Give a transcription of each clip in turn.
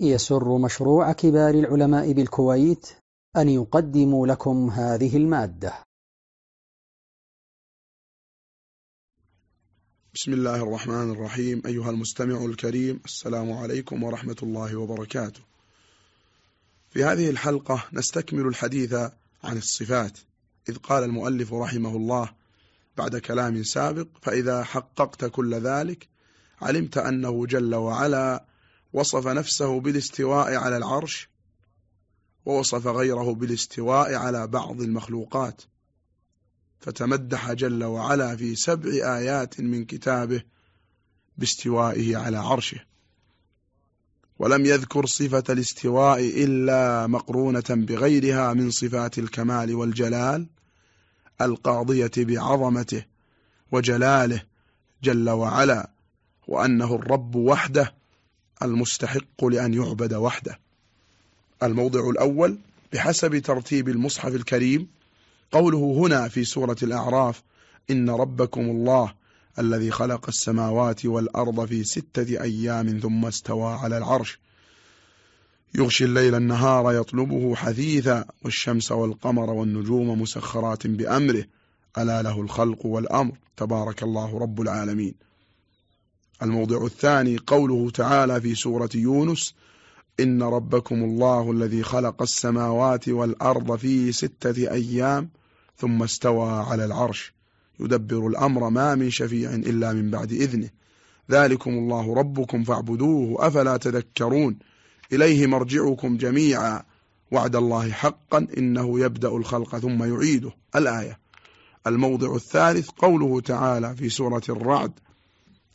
يسر مشروع كبار العلماء بالكويت أن يقدم لكم هذه المادة. بسم الله الرحمن الرحيم. أيها المستمع الكريم السلام عليكم ورحمة الله وبركاته. في هذه الحلقة نستكمل الحديث عن الصفات. إذ قال المؤلف رحمه الله بعد كلام سابق فإذا حققت كل ذلك علمت أنه جل وعلا وصف نفسه بالاستواء على العرش ووصف غيره بالاستواء على بعض المخلوقات. فتمدح جل وعلا في سبع آيات من كتابه باستوائه على عرشه. ولم يذكر صفة الاستواء إلا مقرونة بغيرها من صفات الكمال والجلال القاضية بعظمته وجلاله جل وعلا وأنه الرب وحده المستحق لأن يعبد وحده. الموضع الأول بحسب ترتيب المصحف الكريم. قوله هنا في سورة الأعراف إن ربكم الله الذي خلق السماوات والأرض في ستة أيام ثم استوى على العرش. يغشي الليل النهار يطلبه حثيثا والشمس والقمر والنجوم مسخرات بأمره. ألا له الخلق والأمر. تبارك الله رب العالمين. الموضع الثاني قوله تعالى في سورة يونس إن ربكم الله الذي خلق السماوات والأرض في ستة أيام ثم استوى على العرش يدبر الأمر ما من شفيع إلا من بعد إذنه. ذلكم الله ربكم فاعبدوه أفلا تذكرون؟ إليه مرجعكم جميعا. وعد الله حقا إنه يبدأ الخلق ثم يعيده. الآية. الموضع الثالث قوله تعالى في سورة الرعد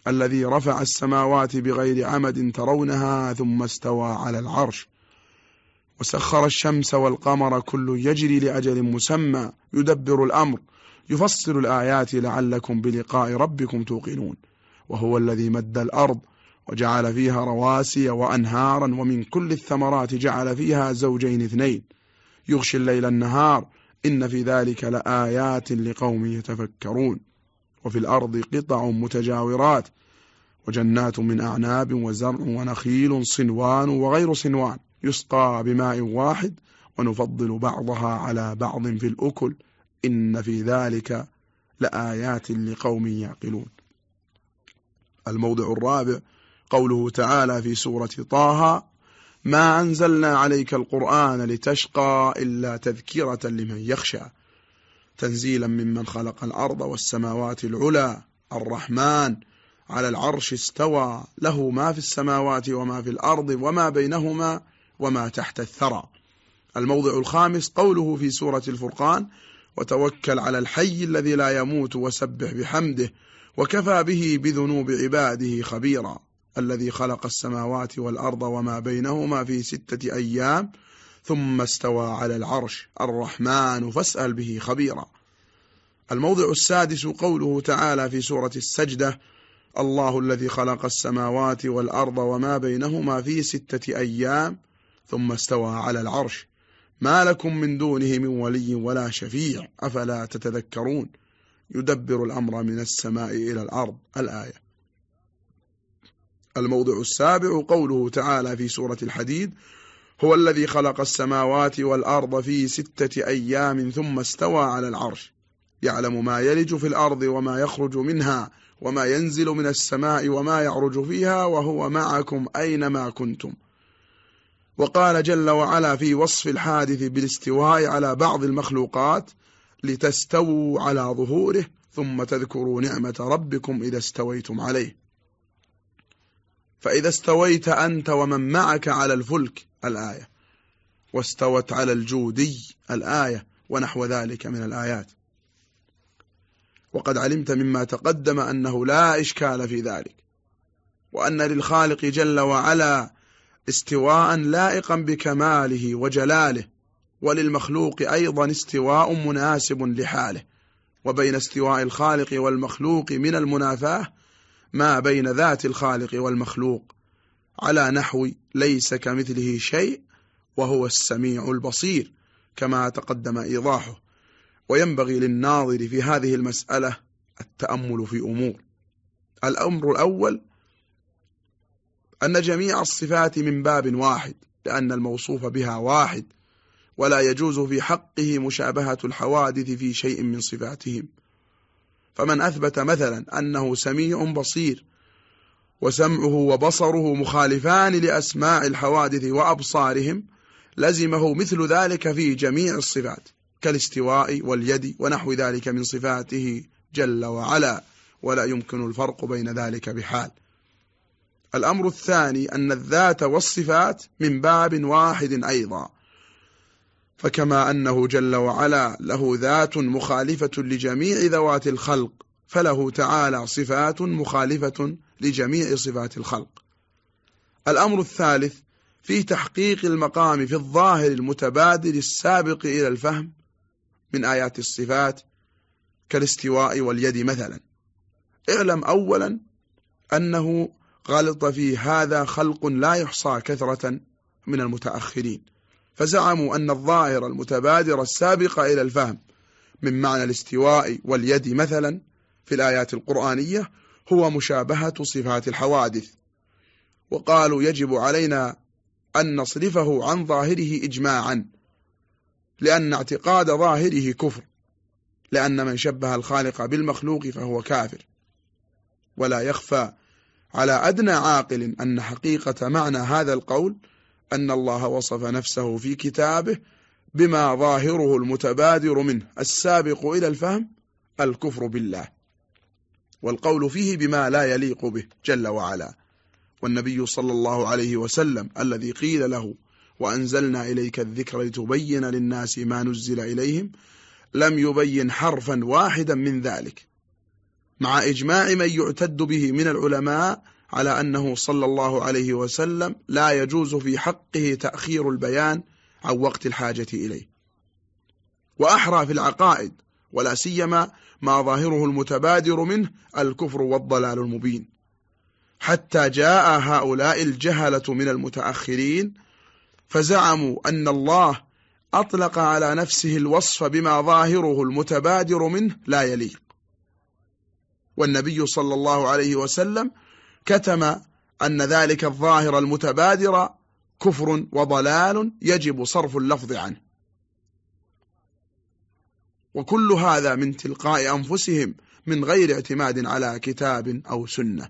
الذي رفع السماوات بغير عمد ترونها ثم استوى على العرش. وسخر الشمس والقمر كل يجري لأجل مسمى. يدبر الأمر يفصل الآيات لعلكم بلقاء ربكم توقنون. وهو الذي مد الأرض وجعل فيها رواسي وأنهارا ومن كل الثمرات جعل فيها زوجين اثنين. يغشي الليل النهار إن في ذلك لآيات لقوم يتفكرون. وفي الأرض قطع متجاورات وجنات من أعناب وزرع ونخيل صنوان وغير صنوان يسقى بماء واحد ونفضل بعضها على بعض في الأكل. إن في ذلك لآيات لقوم يعقلون. الموضع الرابع قوله تعالى في سورة طه ما أنزلنا عليك القرآن لتشقى إلا تذكرة لمن يخشى تنزيلا ممن خلق الأرض والسماوات العلى. الرحمن على العرش استوى. له ما في السماوات وما في الأرض وما بينهما وما تحت الثرى. الموضع الخامس قوله في سورة الفرقان وتوكل على الحي الذي لا يموت وسبح بحمده وكفى به بذنوب عباده خبيرا. الذي خلق السماوات والأرض وما بينهما في ستة أيام ثم استوى على العرش الرحمن فاسأل به خبيرا. الموضع السادس قوله تعالى في سورة السجدة الله الذي خلق السماوات والأرض وما بينهما في ستة أيام ثم استوى على العرش. ما لكم من دونه من ولي ولا شفيع أفلا تتذكرون؟ يدبر الأمر من السماء إلى الأرض. الآية. الموضع السابع قوله تعالى في سورة الحديد هو الذي خلق السماوات والأرض في ستة أيام ثم استوى على العرش. يعلم ما يلج في الأرض وما يخرج منها وما ينزل من السماء وما يعرج فيها وهو معكم أينما كنتم. وقال جل وعلا في وصف الحادث بالاستواء على بعض المخلوقات لتستووا على ظهوره ثم تذكروا نعمة ربكم إذا استويتم عليه. فإذا استويت أنت ومن معك على الفلك الآية واستوت على الجودي الآية ونحو ذلك من الآيات. وقد علمت مما تقدم أنه لا إشكال في ذلك وأن للخالق جل وعلا استواء لائقا بكماله وجلاله وللمخلوق أيضا استواء مناسب لحاله وبين استواء الخالق والمخلوق من المنافاة ما بين ذات الخالق والمخلوق على نحو ليس كمثله شيء وهو السميع البصير كما تقدم إيضاحه. وينبغي للناظر في هذه المسألة التأمل في أمور. الأمر الأول أن جميع الصفات من باب واحد لأن الموصوف بها واحد ولا يجوز في حقه مشابهة الحوادث في شيء من صفاتهم. فمن أثبت مثلا أنه سميع بصير وسمعه وبصره مخالفان لأسماع الحوادث وأبصارهم لزمه مثل ذلك في جميع الصفات كالاستواء واليد ونحو ذلك من صفاته جل وعلا ولا يمكن الفرق بين ذلك بحال. الأمر الثاني أن الذات والصفات من باب واحد أيضا. فكما أنه جل وعلا له ذات مخالفة لجميع ذوات الخلق فله تعالى صفات مخالفة لجميع صفات الخلق. الأمر الثالث في تحقيق المقام في الظاهر المتبادل السابق إلى الفهم من آيات الصفات كالاستواء واليد مثلا. اعلم أولا أنه غلط في هذا خلق لا يحصى كثرة من المتأخرين. فزعموا أن الظاهر المتبادر السابق إلى الفهم من معنى الاستواء واليد مثلا في الآيات القرآنية هو مشابهة صفات الحوادث. وقالوا يجب علينا أن نصرفه عن ظاهره إجماعا لأن اعتقاد ظاهره كفر لأن من شبه الخالق بالمخلوق فهو كافر. ولا يخفى على أدنى عاقل أن حقيقة معنى هذا القول أن الله وصف نفسه في كتابه بما ظاهره المتبادر منه السابق إلى الفهم الكفر بالله. والقول فيه بما لا يليق به جل وعلا. والنبي صلى الله عليه وسلم الذي قيل له وأنزلنا إليك الذكر لتبين للناس ما نزل إليهم لم يبين حرفا واحدا من ذلك. مع إجماع من يعتد به من العلماء على أنه صلى الله عليه وسلم لا يجوز في حقه تأخير البيان عن وقت الحاجة إليه. وأحرى في العقائد ولا سيما ما ظاهره المتبادر منه الكفر والضلال المبين. حتى جاء هؤلاء الجهلة من المتأخرين فزعموا أن الله أطلق على نفسه الوصف بما ظاهره المتبادر منه لا يليق. والنبي صلى الله عليه وسلم كتم أن ذلك الظاهر المتبادر كفر وضلال يجب صرف اللفظ عنه. وكل هذا من تلقاء أنفسهم من غير اعتماد على كتاب أو سنة.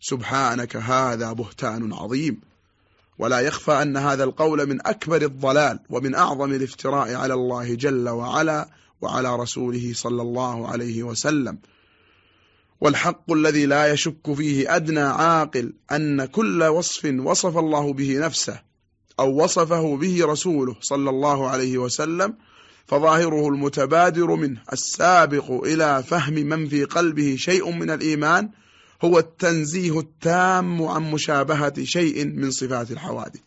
سبحانك هذا بهتان عظيم. ولا يخفى أن هذا القول من أكبر الضلال ومن أعظم الافتراء على الله جل وعلا وعلى رسوله صلى الله عليه وسلم. والحق الذي لا يشك فيه أدنى عاقل أن كل وصف وصف الله به نفسه أو وصفه به رسوله صلى الله عليه وسلم فظاهره المتبادر منه السابق إلى فهم من في قلبه شيء من الإيمان هو التنزيه التام عن مشابهة شيء من صفات الحوادث.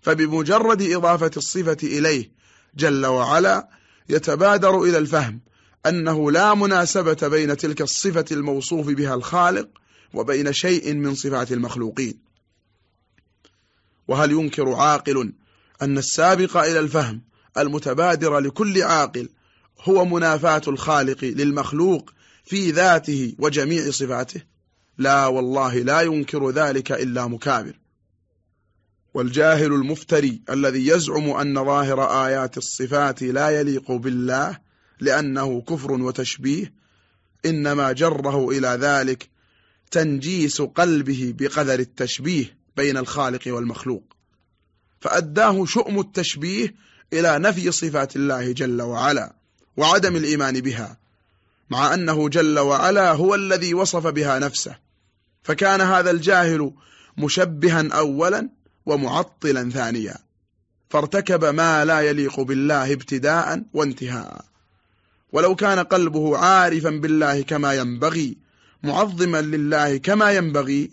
فبمجرد إضافة الصفة إليه جل وعلا يتبادر إلى الفهم أنه لا مناسبة بين تلك الصفة الموصوف بها الخالق وبين شيء من صفات المخلوقين. وهل ينكر عاقل أن السابق إلى الفهم المتبادر لكل عاقل هو منافاة الخالق للمخلوق في ذاته وجميع صفاته؟ لا والله لا ينكر ذلك إلا مكابر. والجاهل المفتري الذي يزعم أن ظاهر آيات الصفات لا يليق بالله لأنه كفر وتشبيه إنما جره إلى ذلك تنجيس قلبه بقدر التشبيه بين الخالق والمخلوق. فأداه شؤم التشبيه إلى نفي صفات الله جل وعلا وعدم الإيمان بها مع أنه جل وعلا هو الذي وصف بها نفسه. فكان هذا الجاهل مشبها أولا ومعطلا ثانيا فارتكب ما لا يليق بالله ابتداء وانتهاء. ولو كان قلبه عارفا بالله كما ينبغي معظما لله كما ينبغي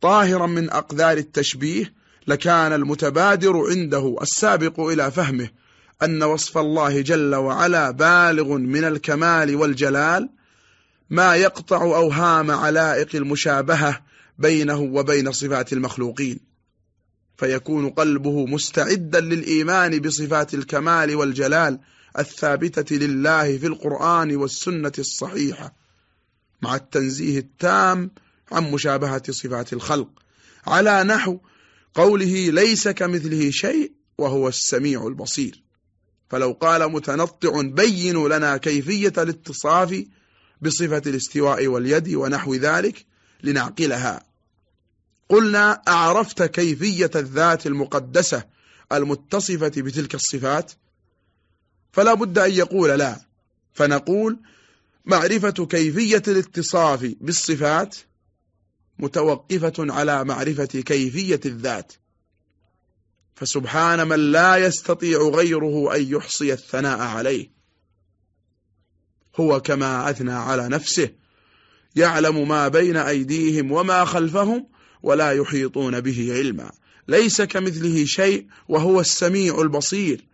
طاهرا من أقدار التشبيه لكان المتبادر عنده السابق إلى فهمه أن وصف الله جل وعلا بالغ من الكمال والجلال ما يقطع أوهام علائق المشابهة بينه وبين صفات المخلوقين. فيكون قلبه مستعدا للإيمان بصفات الكمال والجلال الثابتة لله في القرآن والسنة الصحيحة مع التنزيه التام عن مشابهة صفات الخلق على نحو قوله ليس كمثله شيء وهو السميع البصير. فلو قال متنطع بين لنا كيفية الاتصاف بصفة الاستواء واليد ونحو ذلك لنعقلها. قلنا أعرفت كيفية الذات المقدسة المتصفة بتلك الصفات؟ فلا بد أن يقول لا. فنقول معرفة كيفية الاتصاف بالصفات متوقفة على معرفة كيفية الذات. فسبحان من لا يستطيع غيره أن يحصي الثناء عليه. هو كما أثنى على نفسه يعلم ما بين أيديهم وما خلفهم ولا يحيطون به علما. ليس كمثله شيء وهو السميع البصير.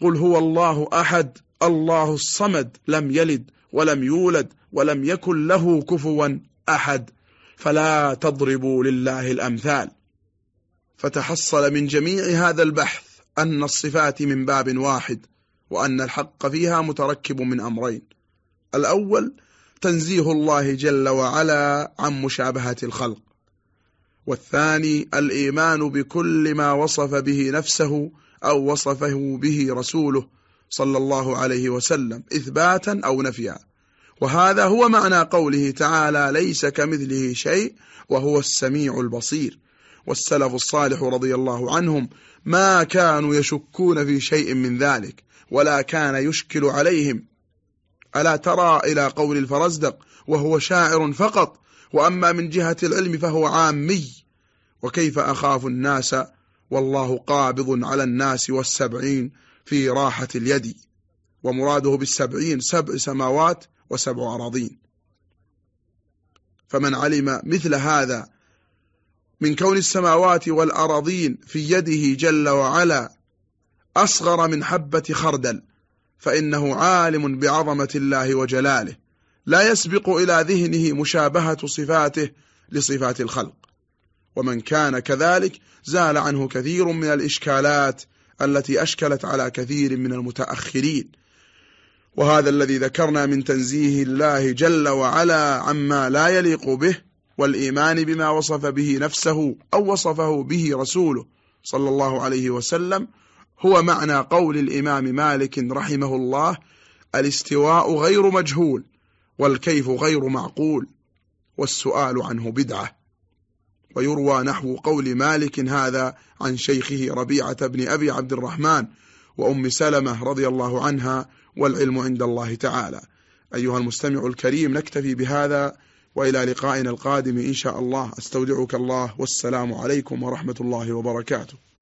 قل هو الله أحد الله الصمد لم يلد ولم يولد ولم يكن له كفوا أحد. فلا تضربوا لله الأمثال. فتحصل من جميع هذا البحث أن الصفات من باب واحد وأن الحق فيها متركب من أمرين. الأول تنزيه الله جل وعلا عن مشابهة الخلق. والثاني الإيمان بكل ما وصف به نفسه أو وصفه به رسوله صلى الله عليه وسلم إثباتا أو نفيا. وهذا هو معنى قوله تعالى ليس كمثله شيء وهو السميع البصير. والسلف الصالح رضي الله عنهم ما كانوا يشكون في شيء من ذلك ولا كان يشكل عليهم. ألا ترى إلى قول الفرزدق وهو شاعر فقط وأما من جهة العلم فهو عامي وكيف أخاف الناس؟ والله قابض على الناس والسبعين في راحة اليد ومراده بالسبعين سبع سماوات وسبع أراضين. فمن علم مثل هذا من كون السماوات والأراضين في يده جل وعلا أصغر من حبة خردل فإنه عالم بعظمة الله وجلاله. لا يسبق إلى ذهنه مشابهة صفاته لصفات الخلق. ومن كان كذلك زال عنه كثير من الإشكالات التي أشكلت على كثير من المتأخرين. وهذا الذي ذكرنا من تنزيه الله جل وعلا عما لا يليق به والإيمان بما وصف به نفسه أو وصفه به رسوله صلى الله عليه وسلم هو معنى قول الإمام مالك رحمه الله الاستواء غير مجهول والكيف غير معقول والسؤال عنه بدعة. ويروى نحو قول مالك هذا عن شيخه ربيعة بن أبي عبد الرحمن وأم سلمة رضي الله عنها والعلم عند الله تعالى. أيها المستمع الكريم نكتفي بهذا وإلى لقائنا القادم إن شاء الله. أستودعك الله والسلام عليكم ورحمة الله وبركاته.